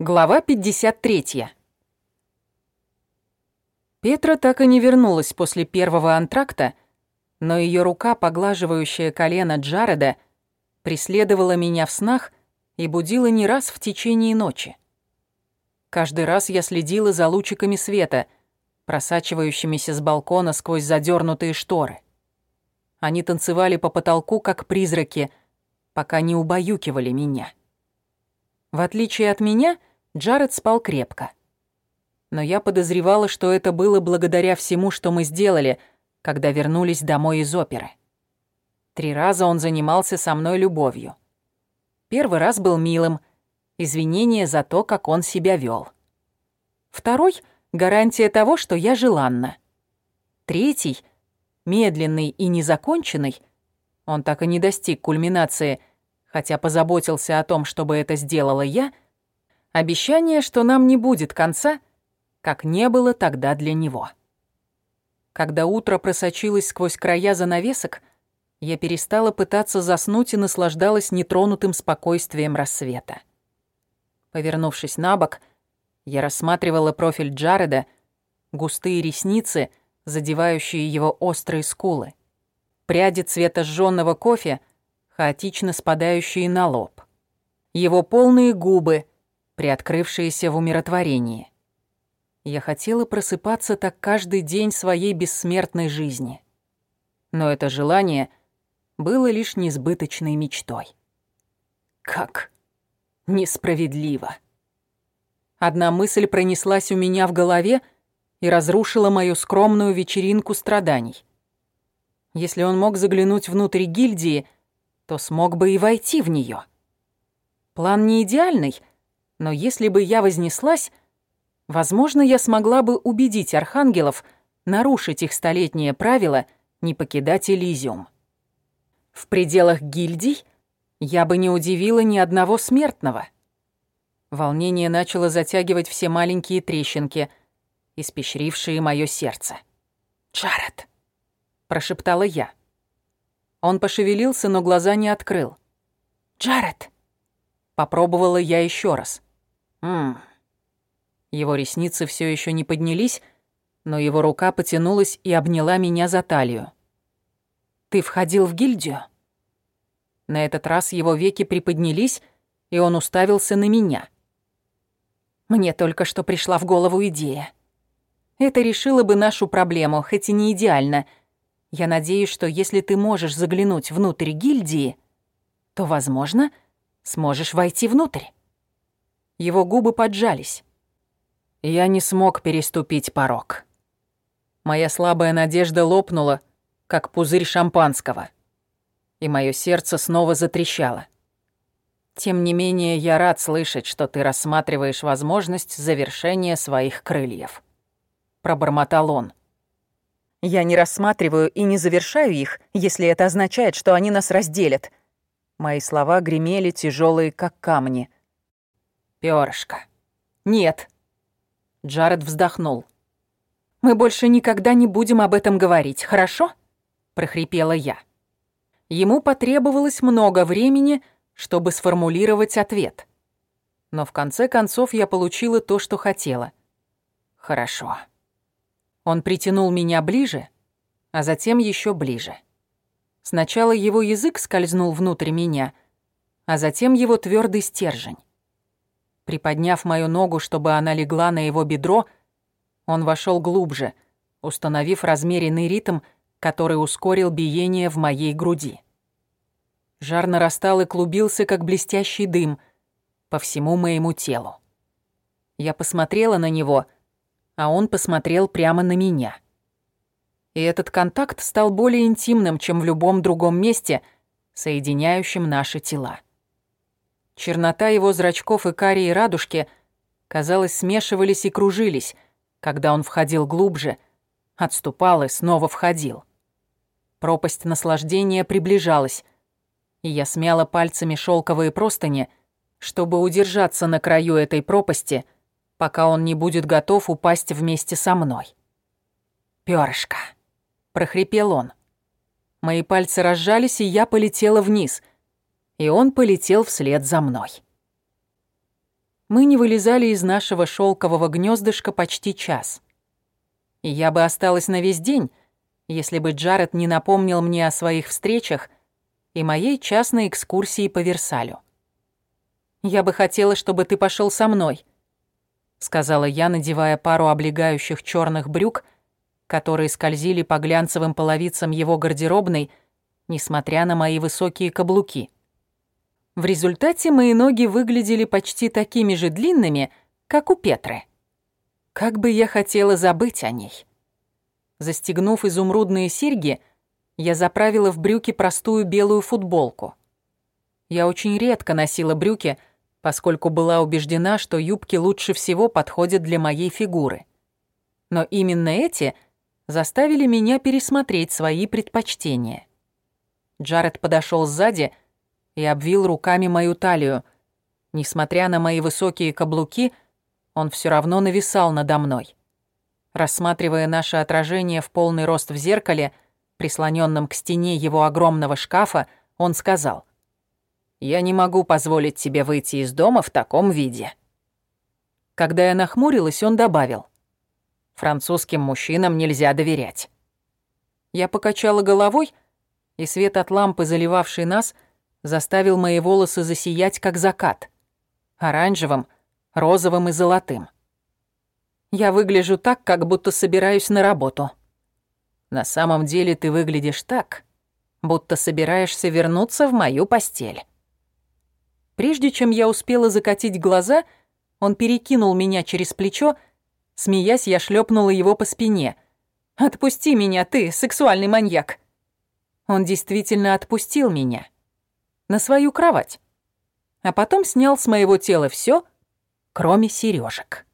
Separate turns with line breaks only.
Глава 53. Петра так и не вернулась после первого антракта, но ее рука, поглаживающая колено Джареда, преследовала меня в снах и будила не раз в течение ночи. Каждый раз я следила за лучиками света, просачивающимися с балкона сквозь задернутые шторы. Они танцевали по потолку, как призраки, пока не убаюкивали меня. В отличие от меня, Джаред спал крепко. Но я подозревала, что это было благодаря всему, что мы сделали, когда вернулись домой из оперы. Три раза он занимался со мной любовью. Первый раз был милым, извинение за то, как он себя вел. Второй — гарантия того, что я желанна. Третий — медленный и незаконченный, он так и не достиг кульминации — хотя позаботился о том, чтобы это сделала я, обещание, что нам не будет конца, как не было тогда для него. Когда утро просочилось сквозь края занавесок, я перестала пытаться заснуть и наслаждалась нетронутым спокойствием рассвета. Повернувшись на бок, я рассматривала профиль Джареда, густые ресницы, задевающие его острые скулы, пряди цвета жжённого кофе — хаотично спадающие на лоб. Его полные губы, приоткрывшиеся в умиротворении. Я хотела просыпаться так каждый день своей бессмертной жизни. Но это желание было лишь несбыточной мечтой. Как несправедливо. Одна мысль пронеслась у меня в голове и разрушила мою скромную вечеринку страданий. Если он мог заглянуть внутрь гильдии, то смог бы и войти в нее. План не идеальный, но если бы я вознеслась, возможно, я смогла бы убедить архангелов нарушить их столетнее правило не покидать Элизиум. В пределах гильдий я бы не удивила ни одного смертного. Волнение начало затягивать все маленькие трещинки, испещрившие мое сердце. «Джаред!» — прошептала я. Он пошевелился, но глаза не открыл. «Джаред!» Попробовала я еще раз. «Ммм...» Его ресницы все еще не поднялись, но его рука потянулась и обняла меня за талию. «Ты входил в гильдию?» На этот раз его веки приподнялись, и он уставился на меня. Мне только что пришла в голову идея. Это решило бы нашу проблему, хоть и не идеально — я надеюсь, что если ты можешь заглянуть внутрь гильдии, то, возможно, сможешь войти внутрь. Его губы поджались. Я не смог переступить порог. Моя слабая надежда лопнула, как пузырь шампанского, и мое сердце снова затрещало. Тем не менее, я рад слышать, что ты рассматриваешь возможность завершения своих крыльев. Пробормотал он. Я не рассматриваю и не завершаю их, если это означает, что они нас разделят. Мои слова гремели тяжелые, как камни. Пёрышко. Нет. Джаред вздохнул. Мы больше никогда не будем об этом говорить, хорошо? прохрипела я. Ему потребовалось много времени, чтобы сформулировать ответ. Но в конце концов я получила то, что хотела. Хорошо. Он притянул меня ближе, а затем еще ближе. Сначала его язык скользнул внутрь меня, а затем его твердый стержень. Приподняв мою ногу, чтобы она легла на его бедро, он вошел глубже, установив размеренный ритм, который ускорил биение в моей груди. Жар нарастал и клубился, как блестящий дым, по всему моему телу. Я посмотрела на него — а он посмотрел прямо на меня. И этот контакт стал более интимным, чем в любом другом месте, соединяющем наши тела. Чернота его зрачков и карие радужки, казалось, смешивались и кружились, когда он входил глубже, отступал и снова входил. Пропасть наслаждения приближалась, и я смяла пальцами шелковые простыни, чтобы удержаться на краю этой пропасти — пока он не будет готов упасть вместе со мной. «Пёрышко», — прохрипел он. Мои пальцы разжались, и я полетела вниз, и он полетел вслед за мной. Мы не вылезали из нашего шелкового гнездышка почти час. И я бы осталась на весь день, если бы Джаред не напомнил мне о своих встречах и моей частной экскурсии по Версалю. «Я бы хотела, чтобы ты пошел со мной», — сказала я, надевая пару облегающих черных брюк, которые скользили по глянцевым половицам его гардеробной, несмотря на мои высокие каблуки. В результате мои ноги выглядели почти такими же длинными, как у Петры. Как бы я хотела забыть о ней. Застегнув изумрудные серьги, я заправила в брюки простую белую футболку. Я очень редко носила брюки, поскольку была убеждена, что юбки лучше всего подходят для моей фигуры. Но именно эти заставили меня пересмотреть свои предпочтения. Джаред подошел сзади и обвил руками мою талию. Несмотря на мои высокие каблуки, он все равно нависал надо мной. Рассматривая наше отражение в полный рост в зеркале, прислоненном к стене его огромного шкафа, он сказал, «Я не могу позволить тебе выйти из дома в таком виде». Когда я нахмурилась, он добавил, «Французским мужчинам нельзя доверять». Я покачала головой, и свет от лампы, заливавшей нас, заставил мои волосы засиять, как закат. Оранжевым, розовым и золотым. Я выгляжу так, как будто собираюсь на работу. На самом деле ты выглядишь так, будто собираешься вернуться в мою постель. Прежде чем я успела закатить глаза, он перекинул меня через плечо, смеясь, я шлепнула его по спине. «Отпусти меня, ты, сексуальный маньяк!» Он действительно отпустил меня на свою кровать, а потом снял с моего тела все, кроме сережек.